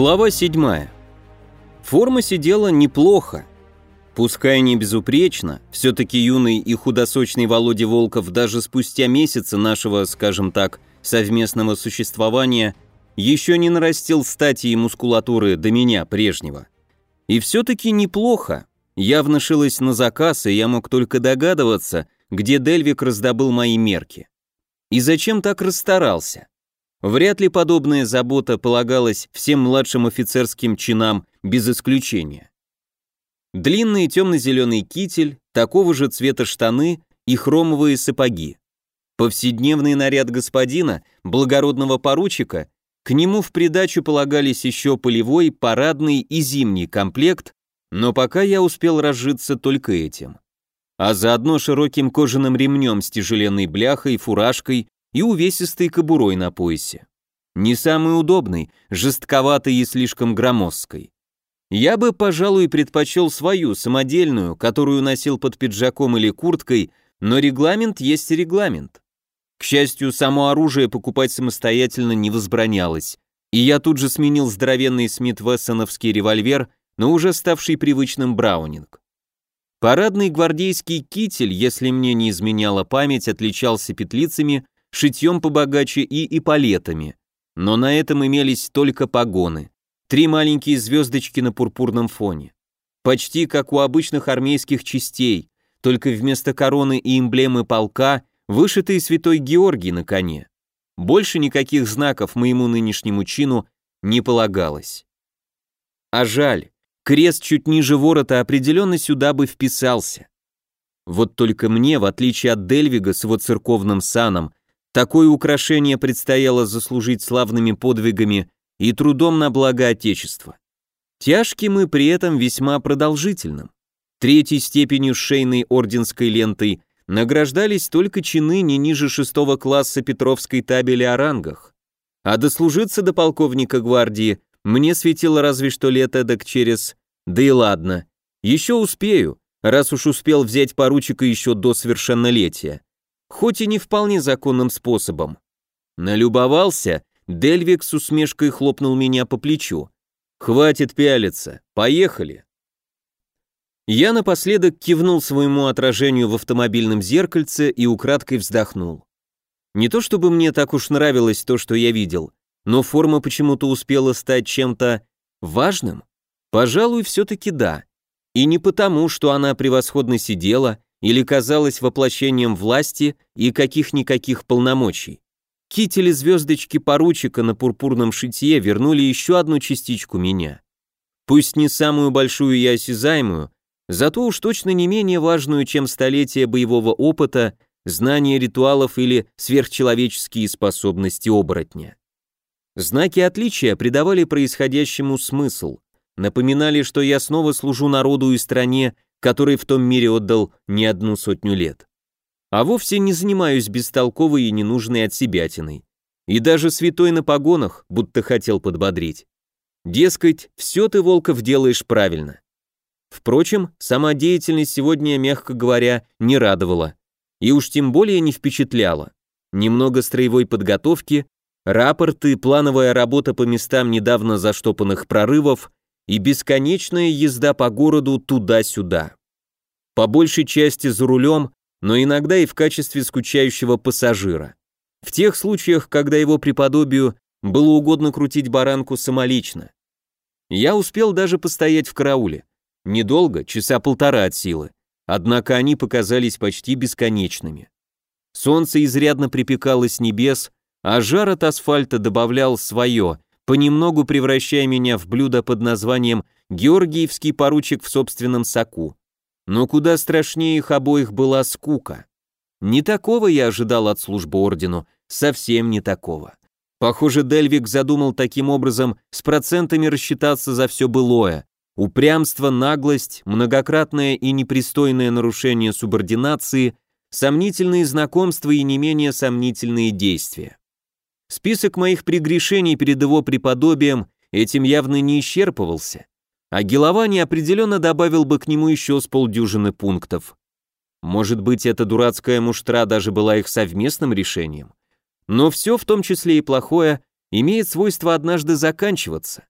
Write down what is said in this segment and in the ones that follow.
Глава 7. Форма сидела неплохо. Пускай не безупречно, все-таки юный и худосочный Володя Волков даже спустя месяцы нашего, скажем так, совместного существования еще не нарастил стати и мускулатуры до меня прежнего. И все-таки неплохо. Явно шилось на заказ, и я мог только догадываться, где Дельвик раздобыл мои мерки. И зачем так расстарался? Вряд ли подобная забота полагалась всем младшим офицерским чинам без исключения. Длинный темно-зеленый китель, такого же цвета штаны и хромовые сапоги. Повседневный наряд господина, благородного поручика, к нему в придачу полагались еще полевой, парадный и зимний комплект, но пока я успел разжиться только этим. А заодно широким кожаным ремнем с тяжеленной бляхой, фуражкой и увесистой кобурой на поясе. Не самый удобный, жестковатый и слишком громоздкой. Я бы, пожалуй, предпочел свою, самодельную, которую носил под пиджаком или курткой, но регламент есть регламент. К счастью, само оружие покупать самостоятельно не возбранялось, и я тут же сменил здоровенный Смит-Вессоновский револьвер на уже ставший привычным Браунинг. Парадный гвардейский китель, если мне не изменяла память, отличался петлицами шитьем побогаче и эполетами, но на этом имелись только погоны. Три маленькие звездочки на пурпурном фоне. Почти как у обычных армейских частей, только вместо короны и эмблемы полка вышитый святой Георгий на коне. Больше никаких знаков моему нынешнему чину не полагалось. А жаль, крест чуть ниже ворота определенно сюда бы вписался. Вот только мне, в отличие от Дельвига с его церковным саном, Такое украшение предстояло заслужить славными подвигами и трудом на благо Отечества. Тяжким и при этом весьма продолжительным. Третьей степенью шейной орденской лентой награждались только чины не ниже шестого класса Петровской табели о рангах. А дослужиться до полковника гвардии мне светило разве что лет эдак через... Да и ладно, еще успею, раз уж успел взять поручика еще до совершеннолетия хоть и не вполне законным способом. Налюбовался, Дельвик с усмешкой хлопнул меня по плечу. «Хватит пялиться, поехали!» Я напоследок кивнул своему отражению в автомобильном зеркальце и украдкой вздохнул. Не то чтобы мне так уж нравилось то, что я видел, но форма почему-то успела стать чем-то важным. Пожалуй, все-таки да. И не потому, что она превосходно сидела или казалось воплощением власти и каких-никаких полномочий. Кители звездочки поручика на пурпурном шитье вернули еще одну частичку меня. Пусть не самую большую и осязаемую, зато уж точно не менее важную, чем столетия боевого опыта, знания ритуалов или сверхчеловеческие способности оборотня. Знаки отличия придавали происходящему смысл, напоминали, что я снова служу народу и стране, который в том мире отдал не одну сотню лет. А вовсе не занимаюсь бестолковой и ненужной отсебятиной. И даже святой на погонах будто хотел подбодрить. Дескать, все ты, Волков, делаешь правильно. Впрочем, сама деятельность сегодня, мягко говоря, не радовала. И уж тем более не впечатляла. Немного строевой подготовки, рапорты, плановая работа по местам недавно заштопанных прорывов и бесконечная езда по городу туда-сюда. По большей части за рулем, но иногда и в качестве скучающего пассажира. В тех случаях, когда его преподобию было угодно крутить баранку самолично. Я успел даже постоять в карауле. Недолго, часа полтора от силы. Однако они показались почти бесконечными. Солнце изрядно припекало с небес, а жар от асфальта добавлял свое, понемногу превращая меня в блюдо под названием «Георгиевский поручик в собственном соку». Но куда страшнее их обоих была скука. Не такого я ожидал от службы ордену, совсем не такого. Похоже, Дельвик задумал таким образом с процентами рассчитаться за все былое. Упрямство, наглость, многократное и непристойное нарушение субординации, сомнительные знакомства и не менее сомнительные действия. Список моих прегрешений перед его преподобием этим явно не исчерпывался, а Геловани определенно добавил бы к нему еще с полдюжины пунктов. Может быть, эта дурацкая муштра даже была их совместным решением. Но все, в том числе и плохое, имеет свойство однажды заканчиваться.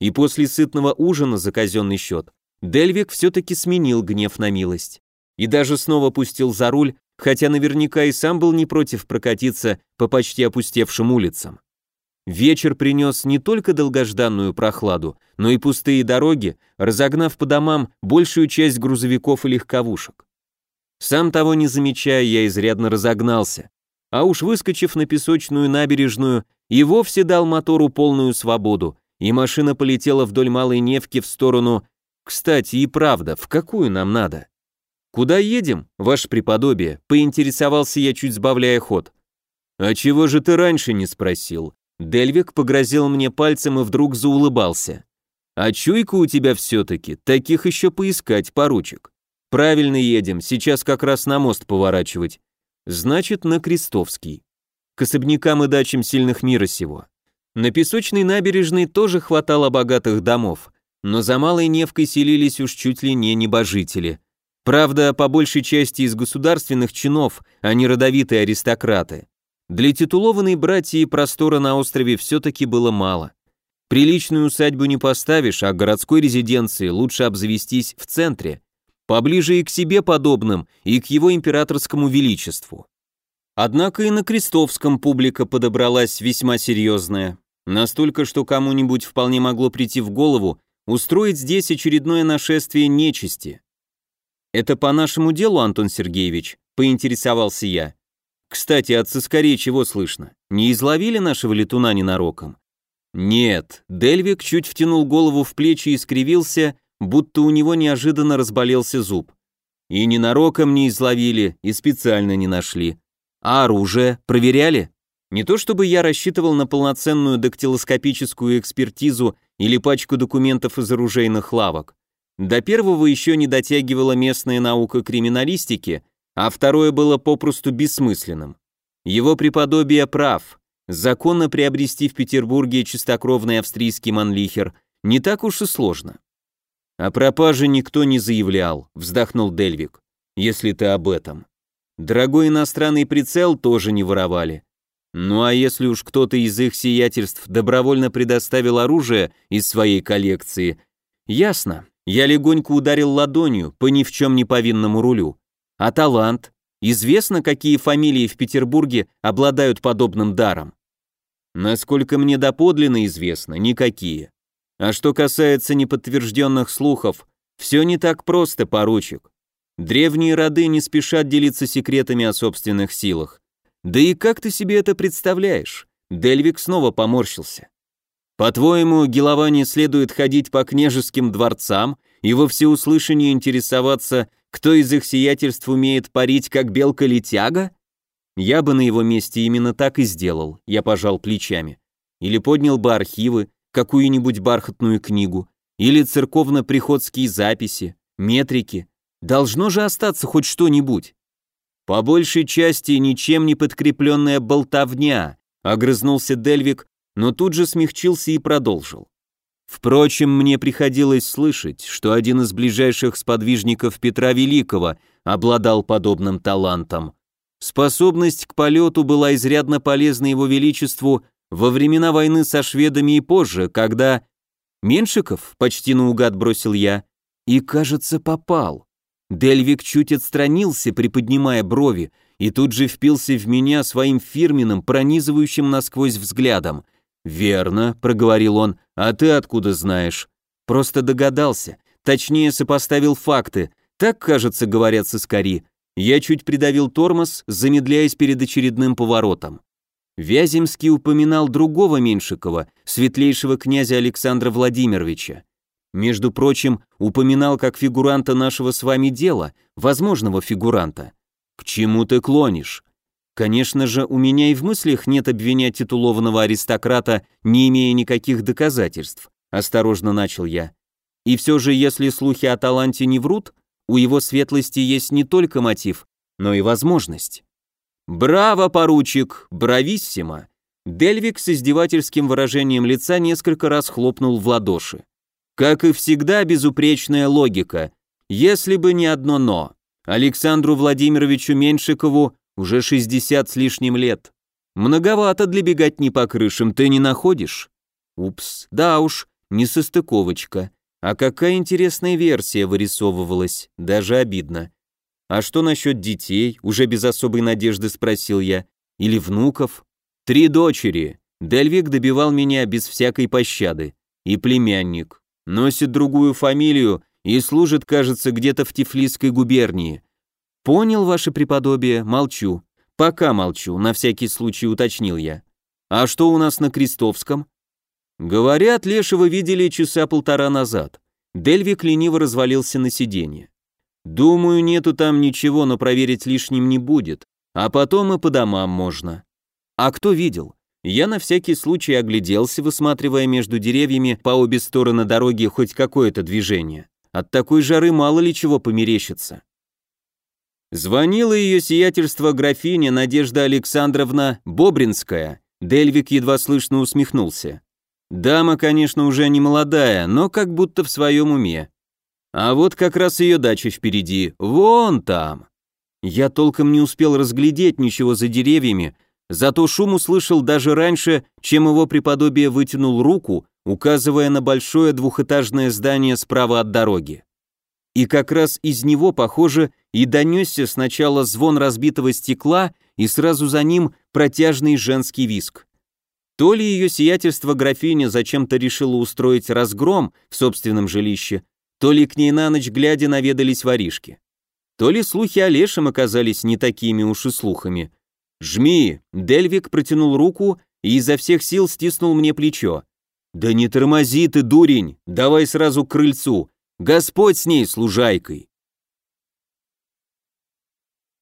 и после сытного ужина за казенный счет Дельвик все-таки сменил гнев на милость. И даже снова пустил за руль, хотя наверняка и сам был не против прокатиться по почти опустевшим улицам. Вечер принес не только долгожданную прохладу, но и пустые дороги, разогнав по домам большую часть грузовиков и легковушек. Сам того не замечая, я изрядно разогнался, а уж выскочив на песочную набережную, и вовсе дал мотору полную свободу, и машина полетела вдоль Малой Невки в сторону... Кстати, и правда, в какую нам надо? «Куда едем, ваше преподобие?» — поинтересовался я, чуть сбавляя ход. «А чего же ты раньше не спросил?» Дельвик погрозил мне пальцем и вдруг заулыбался. «А чуйка у тебя все-таки, таких еще поискать, поручик. Правильно едем, сейчас как раз на мост поворачивать. Значит, на Крестовский. К особнякам и дачам сильных мира сего. На песочной набережной тоже хватало богатых домов, но за Малой Невкой селились уж чуть ли не небожители. Правда, по большей части из государственных чинов, а не родовитые аристократы. Для титулованной братьи простора на острове все-таки было мало. Приличную усадьбу не поставишь, а городской резиденции лучше обзавестись в центре, поближе и к себе подобным, и к его императорскому величеству. Однако и на Крестовском публика подобралась весьма серьезная, настолько, что кому-нибудь вполне могло прийти в голову устроить здесь очередное нашествие нечисти. «Это по нашему делу, Антон Сергеевич?» – поинтересовался я. Кстати, от соскорей чего слышно? Не изловили нашего летуна ненароком? Нет, Дельвик чуть втянул голову в плечи и скривился, будто у него неожиданно разболелся зуб. И ненароком не изловили, и специально не нашли. А оружие проверяли? Не то чтобы я рассчитывал на полноценную дактилоскопическую экспертизу или пачку документов из оружейных лавок. До первого еще не дотягивала местная наука криминалистики, а второе было попросту бессмысленным. Его преподобие прав. Законно приобрести в Петербурге чистокровный австрийский манлихер не так уж и сложно. О пропаже никто не заявлял, вздохнул Дельвик. Если ты об этом. Дорогой иностранный прицел тоже не воровали. Ну а если уж кто-то из их сиятельств добровольно предоставил оружие из своей коллекции, ясно. Я легонько ударил ладонью по ни в чем не повинному рулю. А талант? Известно, какие фамилии в Петербурге обладают подобным даром? Насколько мне доподлинно известно, никакие. А что касается неподтвержденных слухов, все не так просто, поручик. Древние роды не спешат делиться секретами о собственных силах. Да и как ты себе это представляешь? Дельвик снова поморщился. По-твоему, Геловане следует ходить по княжеским дворцам и во всеуслышание интересоваться, кто из их сиятельств умеет парить, как белка-летяга? Я бы на его месте именно так и сделал, я пожал плечами. Или поднял бы архивы, какую-нибудь бархатную книгу, или церковно-приходские записи, метрики. Должно же остаться хоть что-нибудь. По большей части ничем не подкрепленная болтовня, огрызнулся Дельвик, но тут же смягчился и продолжил. Впрочем, мне приходилось слышать, что один из ближайших сподвижников Петра Великого обладал подобным талантом. Способность к полету была изрядно полезна его величеству во времена войны со шведами и позже, когда... Меншиков, почти наугад бросил я, и, кажется, попал. Дельвик чуть отстранился, приподнимая брови, и тут же впился в меня своим фирменным, пронизывающим насквозь взглядом — «Верно», — проговорил он, — «а ты откуда знаешь?» «Просто догадался, точнее сопоставил факты, так, кажется, говорят соскари». Я чуть придавил тормоз, замедляясь перед очередным поворотом. Вяземский упоминал другого Меньшикова, светлейшего князя Александра Владимировича. Между прочим, упоминал как фигуранта нашего с вами дела, возможного фигуранта. К чему ты клонишь? Конечно же, у меня и в мыслях нет обвинять титулованного аристократа, не имея никаких доказательств, осторожно начал я. И все же, если слухи о таланте не врут, у его светлости есть не только мотив, но и возможность. «Браво, поручик! Брависсимо!» Дельвик с издевательским выражением лица несколько раз хлопнул в ладоши. Как и всегда, безупречная логика. Если бы не одно «но». Александру Владимировичу Меньшикову уже 60 с лишним лет. Многовато для бегать не по крышам, ты не находишь? Упс, да уж, несостыковочка. А какая интересная версия вырисовывалась, даже обидно. А что насчет детей, уже без особой надежды спросил я, или внуков? Три дочери. Дельвик добивал меня без всякой пощады. И племянник. Носит другую фамилию и служит, кажется, где-то в Тифлисской губернии. Понял, ваше преподобие, молчу. Пока молчу, на всякий случай уточнил я. А что у нас на Крестовском? Говорят, Лешего видели часа полтора назад. Дельвик лениво развалился на сиденье. Думаю, нету там ничего, но проверить лишним не будет. А потом и по домам можно. А кто видел? Я на всякий случай огляделся, высматривая между деревьями по обе стороны дороги хоть какое-то движение. От такой жары мало ли чего померещится. Звонила ее сиятельство графиня Надежда Александровна Бобринская. Дельвик едва слышно усмехнулся. Дама, конечно, уже не молодая, но как будто в своем уме. А вот как раз ее дача впереди, вон там. Я толком не успел разглядеть ничего за деревьями, зато шум услышал даже раньше, чем его преподобие вытянул руку, указывая на большое двухэтажное здание справа от дороги. И как раз из него, похоже, и донесся сначала звон разбитого стекла, и сразу за ним протяжный женский виск. То ли ее сиятельство графиня зачем-то решила устроить разгром в собственном жилище, то ли к ней на ночь глядя наведались воришки. То ли слухи о Лешем оказались не такими уж и слухами. «Жми!» — Дельвик протянул руку и изо всех сил стиснул мне плечо. «Да не тормози ты, дурень! Давай сразу к крыльцу! Господь с ней, служайкой!»